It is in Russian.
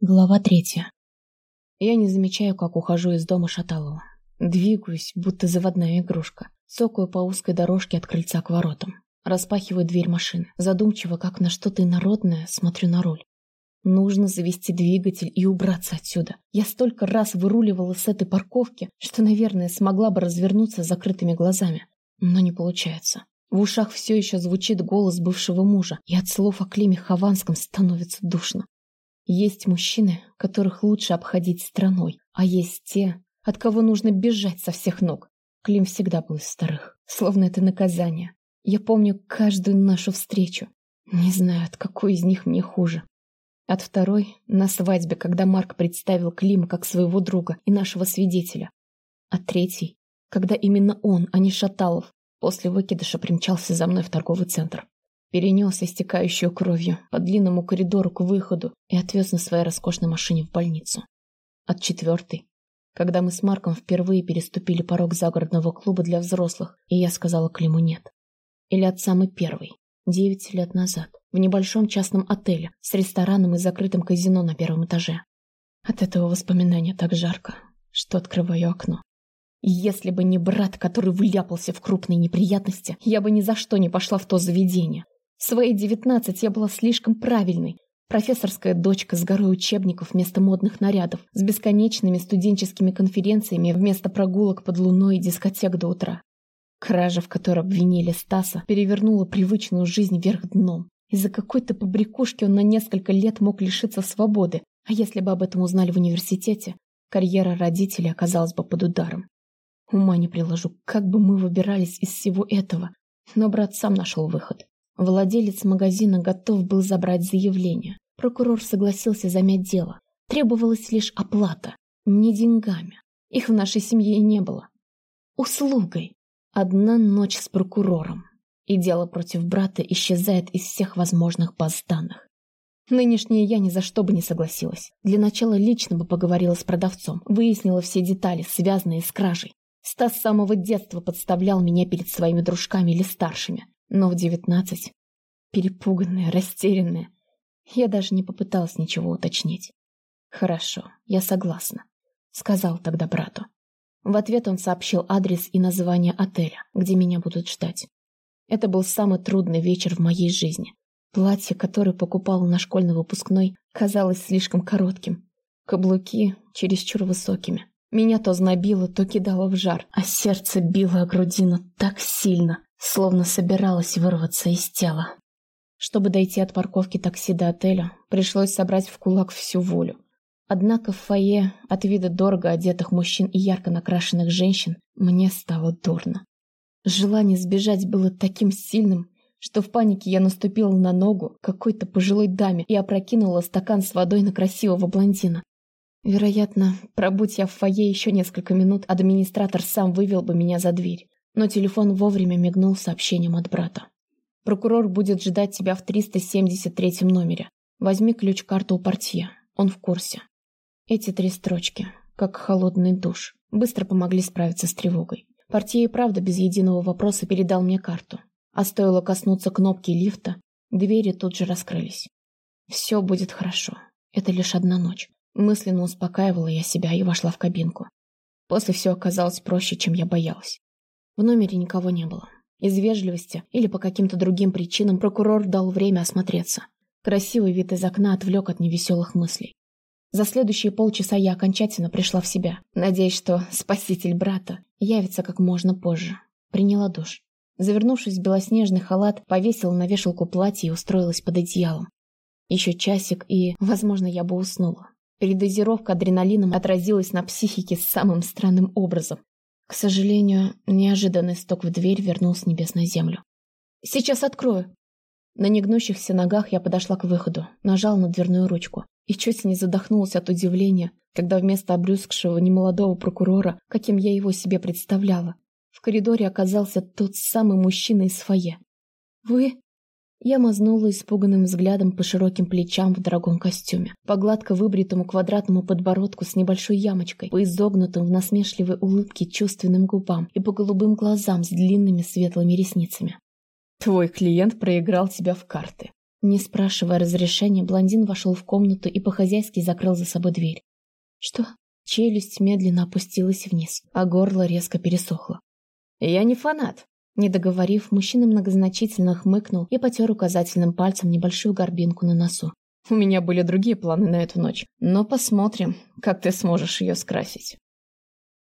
Глава третья. Я не замечаю, как ухожу из дома Шаталова. Двигаюсь, будто заводная игрушка. Сокаю по узкой дорожке от крыльца к воротам. Распахиваю дверь машины. Задумчиво, как на что-то инородное, смотрю на руль. Нужно завести двигатель и убраться отсюда. Я столько раз выруливала с этой парковки, что, наверное, смогла бы развернуться с закрытыми глазами. Но не получается. В ушах все еще звучит голос бывшего мужа, и от слов о Климе Хованском становится душно. Есть мужчины, которых лучше обходить страной, а есть те, от кого нужно бежать со всех ног. Клим всегда был из старых, словно это наказание. Я помню каждую нашу встречу. Не знаю, от какой из них мне хуже. От второй — на свадьбе, когда Марк представил Клима как своего друга и нашего свидетеля. От третий — когда именно он, а не Шаталов, после выкидыша примчался за мной в торговый центр перенес истекающую кровью по длинному коридору к выходу и отвез на своей роскошной машине в больницу. От четвертой, когда мы с Марком впервые переступили порог загородного клуба для взрослых, и я сказала Климу «нет». Или от самой первой, девять лет назад, в небольшом частном отеле с рестораном и закрытым казино на первом этаже. От этого воспоминания так жарко, что открываю окно. Если бы не брат, который вляпался в крупные неприятности, я бы ни за что не пошла в то заведение. В свои девятнадцать я была слишком правильной. Профессорская дочка с горой учебников вместо модных нарядов, с бесконечными студенческими конференциями вместо прогулок под луной и дискотек до утра. Кража, в которой обвинили Стаса, перевернула привычную жизнь вверх дном. Из-за какой-то побрякушки он на несколько лет мог лишиться свободы, а если бы об этом узнали в университете, карьера родителей оказалась бы под ударом. Ума не приложу, как бы мы выбирались из всего этого, но брат сам нашел выход. Владелец магазина готов был забрать заявление. Прокурор согласился замять дело. Требовалась лишь оплата, не деньгами. Их в нашей семье и не было. Услугой. Одна ночь с прокурором. И дело против брата исчезает из всех возможных баз данных. Нынешняя я ни за что бы не согласилась. Для начала лично бы поговорила с продавцом, выяснила все детали, связанные с кражей. Стас с самого детства подставлял меня перед своими дружками или старшими. Но в девятнадцать, перепуганная, растерянная, я даже не попыталась ничего уточнить. «Хорошо, я согласна», — сказал тогда брату. В ответ он сообщил адрес и название отеля, где меня будут ждать. Это был самый трудный вечер в моей жизни. Платье, которое покупала на школьный выпускной, казалось слишком коротким. Каблуки чересчур высокими. Меня то знобило, то кидало в жар, а сердце било о грудину так сильно, словно собиралась вырваться из тела. Чтобы дойти от парковки такси до отеля, пришлось собрать в кулак всю волю. Однако в фойе от вида дорого одетых мужчин и ярко накрашенных женщин мне стало дурно. Желание сбежать было таким сильным, что в панике я наступила на ногу какой-то пожилой даме и опрокинула стакан с водой на красивого блондина. Вероятно, пробудь я в фойе еще несколько минут, администратор сам вывел бы меня за дверь но телефон вовремя мигнул сообщением от брата. «Прокурор будет ждать тебя в 373 номере. Возьми ключ-карту у портье. Он в курсе». Эти три строчки, как холодный душ, быстро помогли справиться с тревогой. Портье и правда без единого вопроса передал мне карту. А стоило коснуться кнопки лифта, двери тут же раскрылись. «Все будет хорошо. Это лишь одна ночь». Мысленно успокаивала я себя и вошла в кабинку. После все оказалось проще, чем я боялась. В номере никого не было. Из вежливости или по каким-то другим причинам прокурор дал время осмотреться. Красивый вид из окна отвлек от невеселых мыслей. За следующие полчаса я окончательно пришла в себя, надеясь, что спаситель брата явится как можно позже. Приняла душ. Завернувшись в белоснежный халат, повесила на вешалку платье и устроилась под одеялом. Еще часик, и, возможно, я бы уснула. Передозировка адреналином отразилась на психике самым странным образом. К сожалению, неожиданный стук в дверь вернул с небес на землю. «Сейчас открою!» На негнущихся ногах я подошла к выходу, нажал на дверную ручку и чуть не задохнулась от удивления, когда вместо обрюзгшего немолодого прокурора, каким я его себе представляла, в коридоре оказался тот самый мужчина из фойе. «Вы?» Я мазнула испуганным взглядом по широким плечам в дорогом костюме, по гладко выбритому квадратному подбородку с небольшой ямочкой, по изогнутым в насмешливой улыбке чувственным губам и по голубым глазам с длинными светлыми ресницами. «Твой клиент проиграл тебя в карты», Не спрашивая разрешения, блондин вошел в комнату и по-хозяйски закрыл за собой дверь. Что? Челюсть медленно опустилась вниз, а горло резко пересохло. «Я не фанат», не договорив, мужчина многозначительно хмыкнул и потер указательным пальцем небольшую горбинку на носу. «У меня были другие планы на эту ночь, но посмотрим, как ты сможешь ее скрасить».